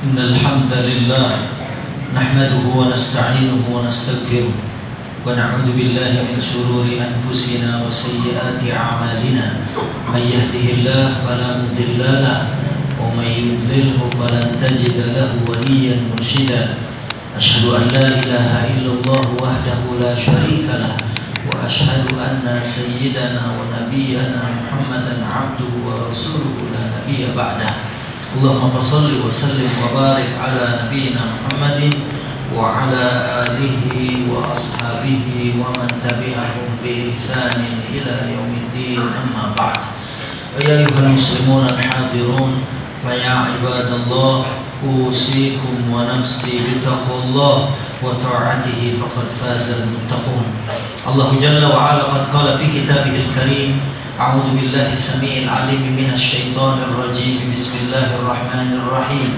إن الحمد لله نحمده ونستعينه ونستغفره ونعوذ بالله من شرور أنفسنا وسيئات أعمالنا. من يهده الله فلا مضل له ومن يضلله فلن تجد له وليا مرشدا. أشهد أن لا إله إلا الله وحده لا شريك له وأشهد أن سيدنا ونبينا محمدا عبده ورسوله لا نبي بعده. اللهم صل وسلم وبارك على نبينا محمد وعلى آله وأصحابه ومن تبعهم بإحسان إلى يوم الدين. أما بعد أيها المسلمون الحاضرون فيا عباد الله أوصيكم ونفسي بتقوى الله وطاعته فقد فاز المتقون. الله جل وعلا قد قال في كتابه الكريم أعوذ بالله السميع العليم من الشيطان الرجيم. بسم الله الرحمن الرحيم.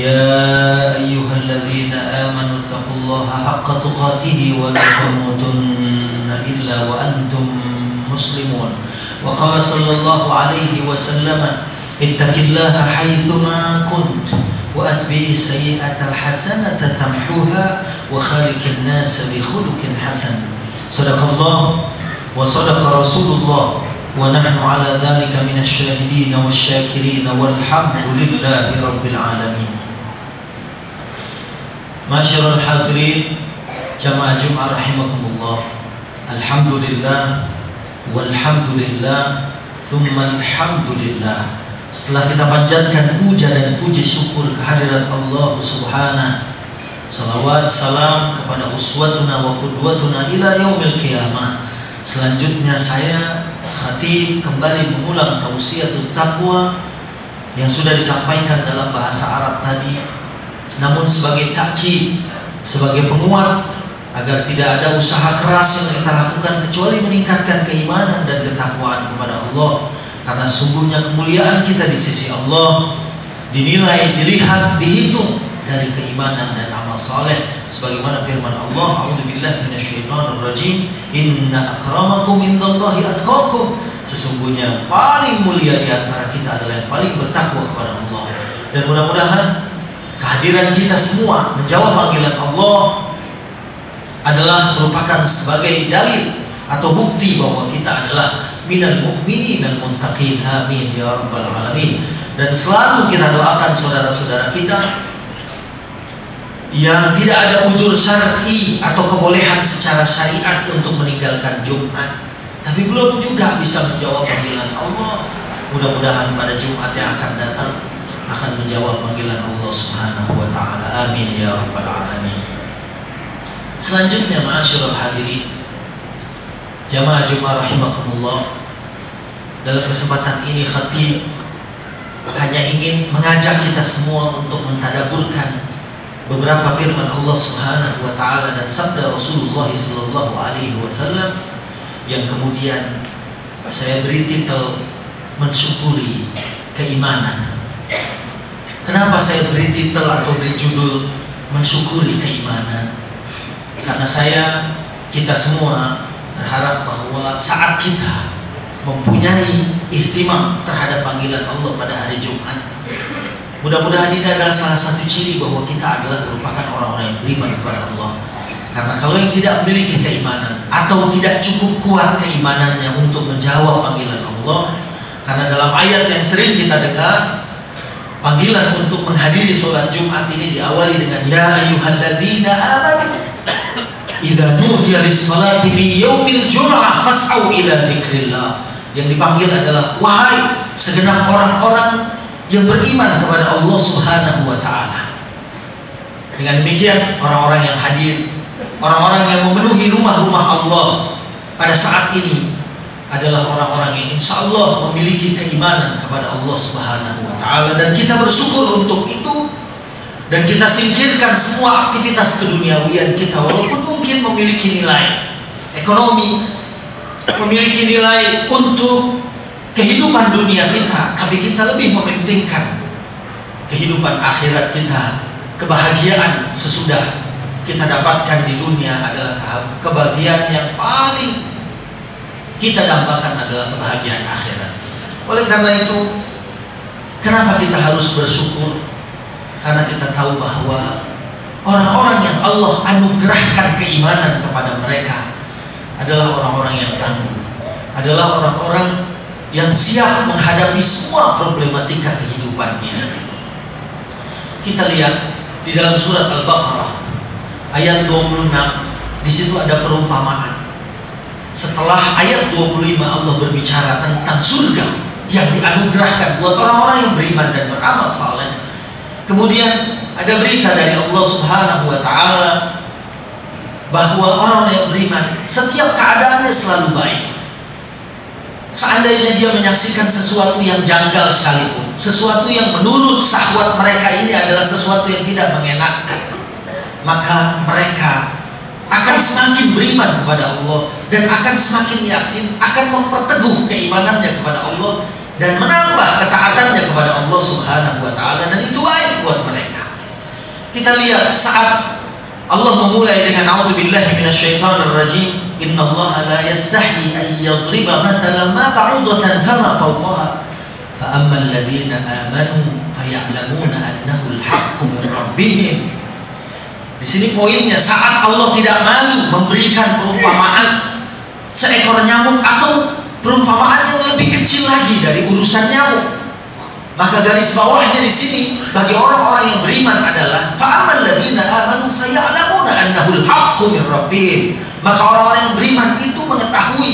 يا أيها الذين آمنوا اتقوا الله حق تقاته ولا تموتن إلا وأنتم مسلمون. وقال صلى الله عليه وسلم اتق الله حيثما كنت وأتبع السيئة الحسنة تمحوها وخالق الناس بخلق حسن. صدق الله وصدق رسول الله. ونحن على ذلك من الشاهدين والشاكرين والحمد لله رب العالمين معاشر الحاضرين جماعة جمعة رحمكم الله الحمد لله والحمد لله ثم الحمد لله setelah kita panjatkan puja dan puji syukur kehadiran Allah Subhanahu Salawat salam kepada uswatuna wa qudwatuna ila yaumil qiyamah. Selanjutnya saya khatib kembali mengulang tausiatul taqwa yang sudah disampaikan dalam bahasa Arab tadi. Namun sebagai takkid, sebagai penguat agar tidak ada usaha keras yang kita lakukan kecuali meningkatkan keimanan dan ketakwaan kepada Allah. Karena sungguhnya kemuliaan kita di sisi Allah dinilai, dilihat, dihitung dari keimanan dan amal saleh sebagaimana firman Allah a'udzubillahi minasyaitonir rajim inna akramakum indallahi atqakum. Sesungguhnya paling mulia di antara kita adalah yang paling bertakwa kepada Allah. Dan mudah-mudahan kehadiran kita semua menjawab panggilan Allah adalah merupakan sebagai dalil atau bukti bahwa kita adalah minal mu'minin dan muttaqin. Amin ya rabbal alamin. Dan selalu kita doakan saudara-saudara kita yang tidak ada ujur syar'i atau kebolehan secara syariat untuk meninggalkan Jumat. Tapi belum juga bisa menjawab panggilan Allah. Mudah-mudahan pada Jumat yang akan datang akan menjawab panggilan Allah Subhanahu wa taala. Amin ya rabbal alamin. Selanjutnya ma'asyiral hadirin jamaah Jumat rahimakumullah dalam kesempatan ini khatib hanya ingin mengajak kita semua untuk mentadaburkan beberapa firman Allah Subhanahu wa taala dan sabda Rasulullah sallallahu alaihi wasallam yang kemudian saya beri titel mensyukuri keimanan. Kenapa saya beri titel atau beri judul mensyukuri keimanan? Karena saya kita semua berharap bahwa saat kita mempunyai ihtimam terhadap panggilan Allah pada hari Jumat Mudah-mudahan ini adalah salah satu ciri bahwa kita adalah merupakan orang-orang yang beriman kepada Allah. Karena kalau yang tidak memiliki keimanan atau tidak cukup kuat keimanannya untuk menjawab panggilan Allah, karena dalam ayat yang sering kita dengar, panggilan untuk menghadiri sholat Jumat ini diawali dengan Ya ayyuhalladzina amanu Idza nudiya lis-salati min yaumil jum'ah fas'au ila dzikrillah. Yang dipanggil adalah wahai segenap orang-orang yang beriman kepada Allah Subhanahu wa taala. Dengan demikian orang-orang yang hadir, orang-orang yang memenuhi rumah-rumah Allah pada saat ini adalah orang-orang yang insya Allah memiliki keimanan kepada Allah Subhanahu wa taala dan kita bersyukur untuk itu dan kita singkirkan semua aktivitas keduniawian kita walaupun mungkin memiliki nilai ekonomi, memiliki nilai untuk kehidupan dunia kita, tapi kita lebih mementingkan kehidupan akhirat kita, kebahagiaan sesudah kita dapatkan di dunia adalah kebahagiaan yang paling kita dambakan adalah kebahagiaan akhirat. Oleh karena itu, kenapa kita harus bersyukur? Karena kita tahu bahwa orang-orang yang Allah anugerahkan keimanan kepada mereka adalah orang-orang yang tangguh, adalah orang-orang yang siap menghadapi semua problematika kehidupannya. Kita lihat di dalam surat Al-Baqarah ayat 26 di situ ada perumpamaan. Setelah ayat 25 Allah berbicara tentang surga yang dianugerahkan buat orang-orang yang beriman dan beramal saleh. Kemudian ada berita dari Allah Subhanahu wa taala bahwa orang yang beriman setiap keadaannya selalu baik. Seandainya dia menyaksikan sesuatu yang janggal sekalipun, sesuatu yang menurut sahwat mereka ini adalah sesuatu yang tidak mengenakkan, maka mereka akan semakin beriman kepada Allah dan akan semakin yakin akan memperteguh keimanannya kepada Allah dan menambah ketaatannya kepada Allah Subhanahu wa taala dan itu baik buat mereka. Kita lihat saat Allah memulai dengan a'udzubillahi minasyaitonir rajim Inna Allah la yastahi an yadriba mathalan ma ba'udatan kama fawqaha. Fa amma alladhina amanu faya'lamuna annahu al-haqqu min rabbihim. Di sini poinnya saat Allah tidak malu memberikan perumpamaan seekor nyamuk atau perumpamaan yang lebih kecil lagi dari urusan nyamuk maka garis bawahnya di sini bagi orang-orang yang beriman adalah fa'amal ladzina amanu fayalamuna annahu al-haqqu min rabbihim. Maka orang-orang yang beriman itu mengetahui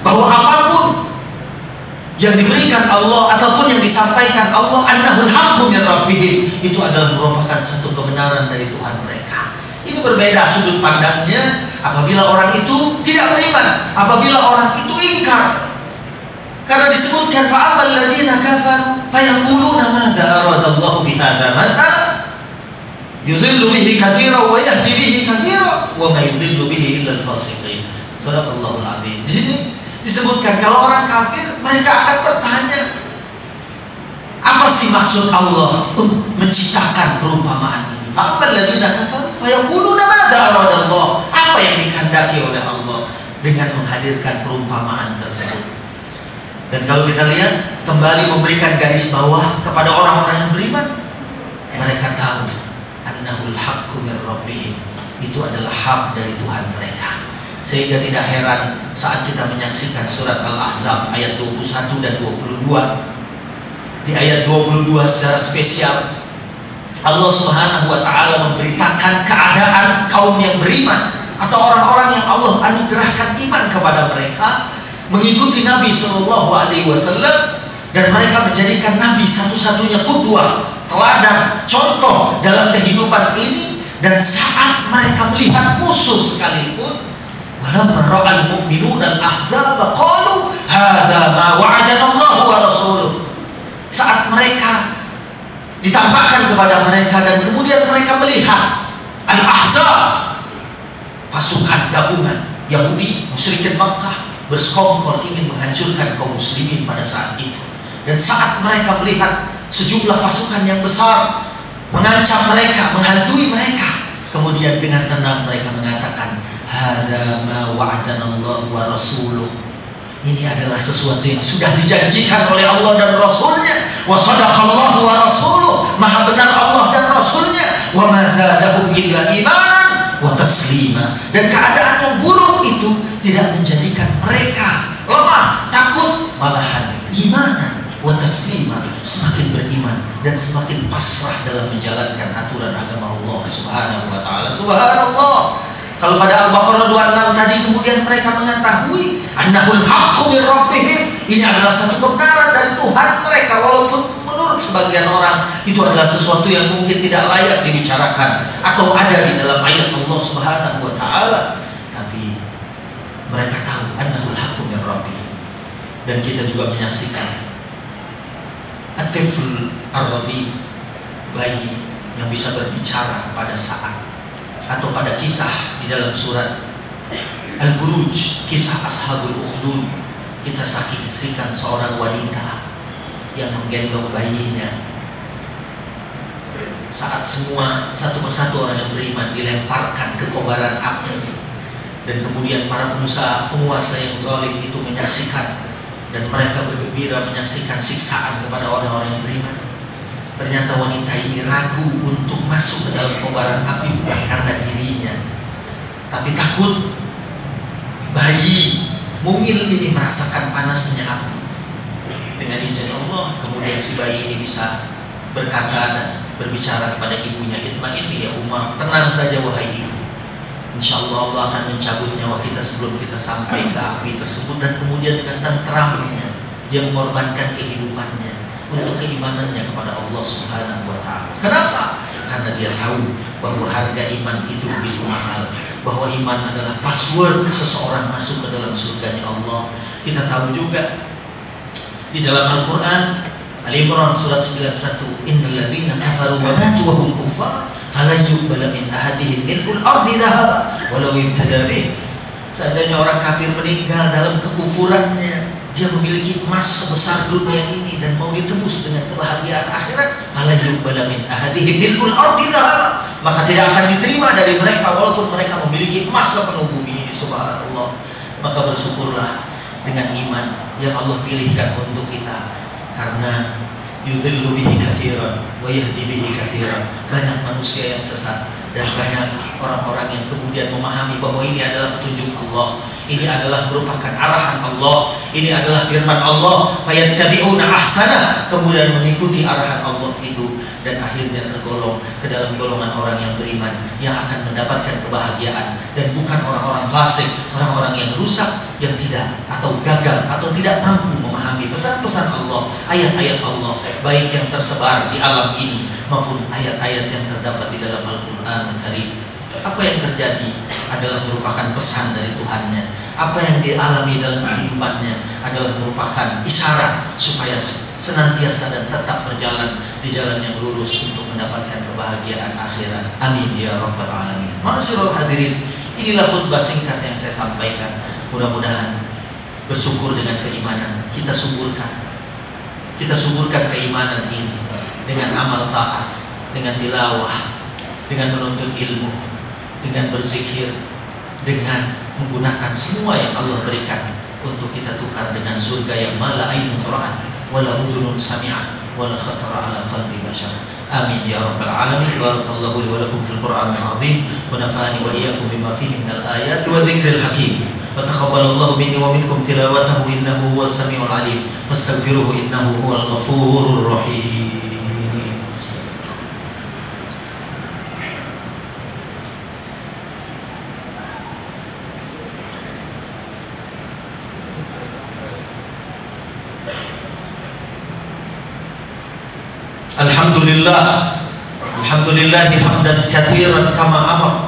bahwa apa pun yang diberikan Allah ataupun yang disampaikan Allah annahul haqqu min rabbihim itu adalah merupakan satu kebenaran dari Tuhan mereka. Ini berbeda sudut pandangnya apabila orang itu tidak beriman, apabila orang itu ingkar. Karena disebutkan fa'amal ladzina kafaru fayaquluna madza aradallahu bihadza mathalan yudhillu bihi katsira wa yahdi bihi katsira wa ma yudhillu bihi illa al-fasiqin. Sadaqallahul azim. Di sini disebutkan kalau orang kafir mereka akan bertanya apa sih maksud Allah untuk menciptakan perumpamaan ini? Fa'amal ladzina kafaru fayaquluna madza aradallah? Apa yang dikehendaki oleh Allah dengan menghadirkan perumpamaan tersebut? Dan kalau kita lihat kembali memberikan garis bawah kepada orang-orang yang beriman, mereka tahu annahul haqqu min rabbihim. Itu adalah hak dari Tuhan mereka. Sehingga tidak heran saat kita menyaksikan surat Al-Ahzab ayat 21 dan 22. Di ayat 22 secara spesial Allah Subhanahu wa taala memberitakan keadaan kaum yang beriman atau orang-orang yang Allah anugerahkan iman kepada mereka mengikuti Nabi Shallallahu Alaihi Wasallam dan mereka menjadikan Nabi satu-satunya kudwah, teladan, contoh dalam kehidupan ini. Dan saat mereka melihat musuh sekalipun walamma ra'al mu'minuna al-ahzab qalu hadza ma wa'adana Allah wa rasuluh. Saat mereka ditampakkan kepada mereka dan kemudian mereka melihat al-ahzab pasukan gabungan Yahudi musyrikin Makkah bersekongkol ingin menghancurkan kaum muslimin pada saat itu. Dan saat mereka melihat sejumlah pasukan yang besar mengancam mereka, menghantui mereka, kemudian dengan tenang mereka mengatakan, "Hada ma wa'adanallahu wa rasuluh." Ini adalah sesuatu yang sudah dijanjikan oleh Allah dan Rasulnya. Wa sadaqallahu wa rasuluh. Maha benar Allah dan Rasulnya. Wa ma zadahum illa imanan wa taslima. Dan keadaan itu tidak menjadikan mereka lemah, takut, malahan imanan wa taslima, semakin beriman dan semakin pasrah dalam menjalankan aturan agama Allah Subhanahu wa taala. Subhanallah. Kalau pada Al-Baqarah 26 tadi kemudian mereka mengetahui annahul haqqu min rabbihim, ini adalah satu kebenaran dari Tuhan mereka walaupun menurut sebagian orang itu adalah sesuatu yang mungkin tidak layak dibicarakan atau ada di dalam ayat Allah Subhanahu wa taala. Mereka tahu annahul haqqu min rabbihim. Dan kita juga menyaksikan At-tifl ar-rabi bayi yang bisa berbicara pada saat atau pada kisah di dalam surat Al-Buruj, kisah Ashabul Ukhdud, kita saksikan seorang wanita yang menggendong bayinya. Saat semua satu persatu orang yang beriman dilemparkan ke kobaran api dan kemudian para pengusaha penguasa yang zalim itu menyaksikan dan mereka bergembira menyaksikan siksaan kepada orang-orang yang beriman. Ternyata wanita ini ragu untuk masuk ke dalam kobaran api bukan karena dirinya, tapi takut bayi mungil ini merasakan panasnya api. Dengan izin Allah, kemudian si bayi ini bisa berkata dan berbicara kepada ibunya, Itma ini ya Umar, tenang saja wahai ibu. Insya Allah Allah akan mencabut nyawa kita sebelum kita sampai ke api tersebut dan kemudian dengan tenteramnya dia mengorbankan kehidupannya untuk keimanannya kepada Allah Subhanahu wa taala. Kenapa? Karena dia tahu bahwa harga iman itu begitu mahal, bahwa iman adalah password seseorang masuk ke dalam surganya Allah. Kita tahu juga di dalam Al-Qur'an Ali Imran surat 91 Innal ladzina kafaru wa matu wa hum kuffar falan yuqbala min ahadihim milkul ardi dhahaba walau ibtada bih. Seandainya orang kafir meninggal dalam kekufurannya dia memiliki emas sebesar dunia ini dan mau ditebus dengan kebahagiaan akhirat malah yuqbala min ahadihim milkul ardi dhahaba maka tidak akan diterima dari mereka walaupun mereka memiliki emas sepenuh bumi ini subhanallah. Maka bersyukurlah dengan iman yang Allah pilihkan untuk kita. Karena yudhillu bihi kathiran wa yahdi bihi kathiran. Banyak manusia yang sesat dan banyak orang-orang yang kemudian memahami bahwa ini adalah petunjuk Allah. Ini adalah merupakan arahan Allah. Ini adalah firman Allah. Fayattabi'una ahsana. Kemudian mengikuti arahan Allah itu dan akhirnya tergolong ke dalam golongan orang yang beriman yang akan mendapatkan kebahagiaan. Dan bukan orang-orang fasik, orang-orang yang rusak yang tidak atau gagal atau tidak mampu memahami pesan-pesan Allah, ayat-ayat Allah baik yang tersebar di alam ini maupun ayat-ayat yang terdapat di dalam Al-Qur'an Karim. Apa yang terjadi adalah merupakan pesan dari Tuhannya. Apa yang dialami dalam kehidupannya adalah merupakan isyarat supaya senantiasa dan tetap berjalan di jalan yang lurus untuk mendapatkan kebahagiaan akhirat. Amin ya rabbal alamin. Hadirin, inilah khutbah singkat yang saya sampaikan. Mudah-mudahan bersyukur dengan keimanan. Kita suburkan. Kita suburkan keimanan ini dengan amal taat, dengan tilawah, dengan menuntut ilmu, dengan berzikir, dengan menggunakan semua yang Allah berikan untuk kita tukar dengan surga yang mala ainun ra'at wala udhunun sami'at wala khatara ala qalbi bashar. Amin ya rabbal alamin. Barakallahu li wa lakum fil qur'anil azim. Wa nafa'ani wa iyyakum bima fihi minal ayati wa dzikril hakim فتقبل الله مني ومنكم تلاوته إنه هو السميع العليم. فاستغفروه إنه هو الغفور الرحيم. الحمد لله. الحمد لله حمدا كثيرا كما أمر.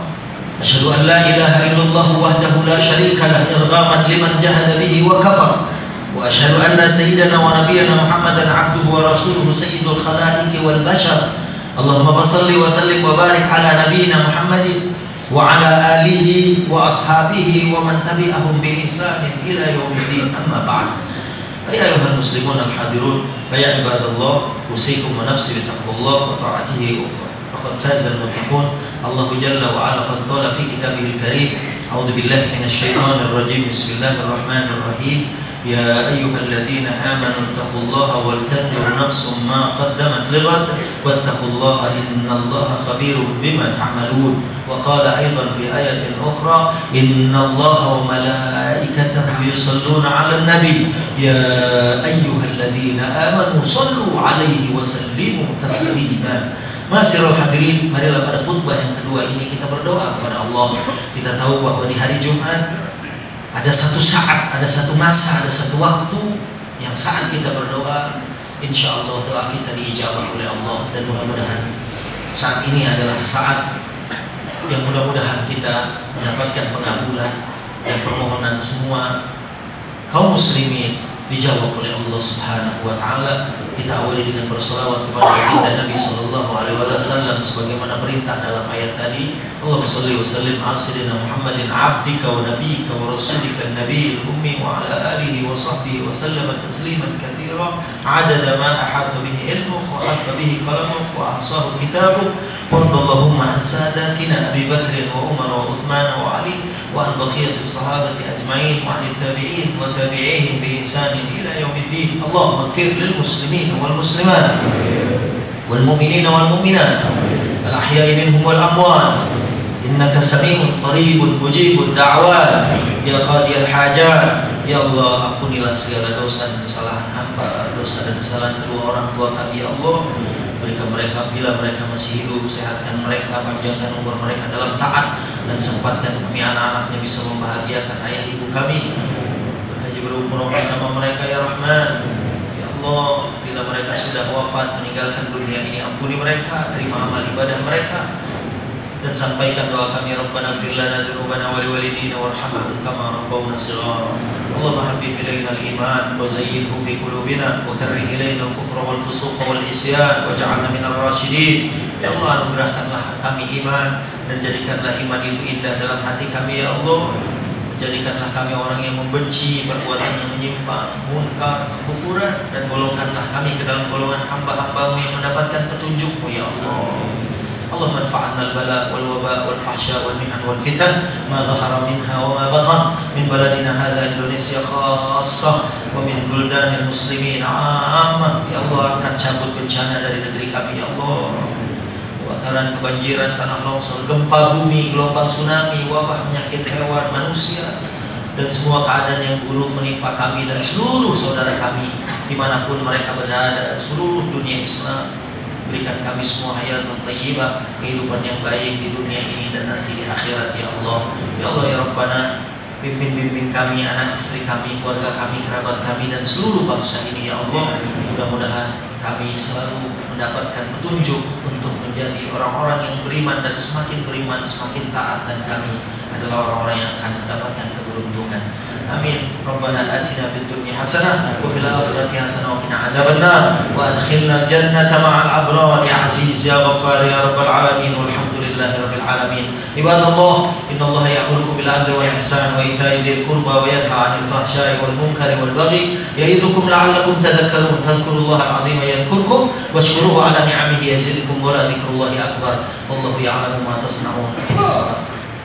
أشهد أن لا إله إلا الله وحده لا شريك له إرغاما لمن جهد به وكفر. وأشهد أن سيدنا ونبينا محمدا عبده ورسوله سيد الخلائق والبشر. اللهم صل وسلم وبارك على نبينا محمد وعلى آله وأصحابه ومن تبعهم بإحسان إلى يوم الدين. أما بعد فيا أيها المسلمون الحاضرون فيا عباد الله أوصيكم ونفسي بتقوى الله وطاعته فقد فاز المتقون. الله جل وعلا قد قال في كتابه الكريم. أعوذ بالله من الشيطان الرجيم. بسم الله الرحمن الرحيم. يا أيها الذين آمنوا اتقوا الله ولتنظر نفس ما قدمت لغد واتقوا الله إن الله خبير بما تعملون. وقال أيضا في آية أخرى إن الله وملائكته يصلون على النبي. يا أيها الذين آمنوا صلوا عليه وسلموا تسليما. Masirul hadirin, marilah pada khutbah yang kedua ini kita berdoa kepada Allah. Kita tahu bahwa di hari Jumat ada satu saat, ada satu masa, ada satu waktu yang saat kita berdoa, insya Allah doa kita diijabah oleh Allah dan mudah-mudahan saat ini adalah saat yang mudah-mudahan kita mendapatkan pengabulan dan permohonan semua kaum muslimin dijawab oleh Allah Subhanahu wa taala. Kita awali dengan berselawat kepada baginda Nabi sallallahu alaihi wasallam sebagaimana perintah dalam ayat tadi. Allahumma shalli wa sallim ala sayyidina Muhammadin abdika wa nabiyyika wa rasulika an-nabiyil ummi wa ala alihi wa sahbihi wa sallama tasliman katsira adada ma ahata bihi ilmuk wa hatta bihi qalamuk wa ahsahu kitabuk. Allahumma an sadatina Abi Bakr wa Umar wa Uthman wa Ali wa an baqiyati sahabati ajma'in wa an tabi'in wa tabi'ihim bi ihsan إلى يوم الدين اللهم اغفر للمسلمين والمسلمات والمؤمنين والمؤمنات الأحياء منهم والأموات إنك سميع قريب مجيب الدعوات يا قاضي الحاجات Ya Allah ampunilah segala dosa dan kesalahan hamba Dosa dan kesalahan kedua orang tua kami Ya Allah Berikan mereka bila mereka masih hidup Sehatkan mereka, panjangkan umur mereka dalam taat dan sempatkan kami anak-anaknya bisa membahagiakan ayah ibu kami. Berhaji berumur bersama mereka Ya Rahman. Ya Allah Bila mereka sudah wafat meninggalkan dunia ini Ampuni mereka, terima amal ibadah mereka. Dan sampaikan doa kami Rabbana fir lana dzunubana wa liwalidina warhamhum kama rabbawna shighara zayyinhu fi qulubina wa karrih ilayna al-kufra wal fusuq wal isyan waj'alna minal rasyidin ya Allah anugerahkanlah kami iman dan jadikanlah iman itu indah dalam hati kami ya Allah. Jadikanlah kami orang yang membenci perbuatan yang menyimpang, munkar, kekufuran. Dan golongkanlah kami ke dalam golongan hamba-hambamu yang mendapatkan petunjukmu ya Allah. Allah manfa'anna al-bala wal waba wal fahsya wal mihan wal fitan ma zahara minha wa ma batan min baladina hadha Indonesia khasa, wa min buldanil muslimin amma ya Allah akan cabut bencana dari negeri kami ya Allah kebakaran, kebanjiran, tanah longsor, gempa bumi, gelombang tsunami, wabah penyakit hewan, manusia dan semua keadaan yang buruk menimpa kami dan seluruh saudara kami di mana pun mereka berada seluruh dunia Islam Berikan kami semua hayat tayyibah, kehidupan yang baik di dunia ini dan nanti di akhirat ya Allah. Ya Allah ya Rabbana, Bimbing-bimbing kami, anak istri kami, keluarga kami, kerabat kami dan seluruh bangsa ini ya Allah. Mudah-mudahan kami selalu mendapatkan petunjuk untuk menjadi orang-orang yang beriman dan semakin beriman, semakin taat dan kami adalah orang-orang yang akan mendapatkan keberuntungan. Amin. Rabbana atina fid dunya hasanah wa fil akhirati hasanah wa qina adzabannar wa adkhilna jannata ma'al abrar ya aziz ya ghaffar ya rabbal alamin. Walhamdulillah. لله رب العالمين. عباد الله إن الله يأمركم بالعدل والإحسان وإيتاء ذي القربى وينهى عن الفحشاء والمنكر والبغي يعظكم لعلكم تذكرون. فاذكروا الله العظيم يذكركم واشكروه على نعمه يزدكم ولا ذكر الله أكبر. والله يعلم ما تصنعون.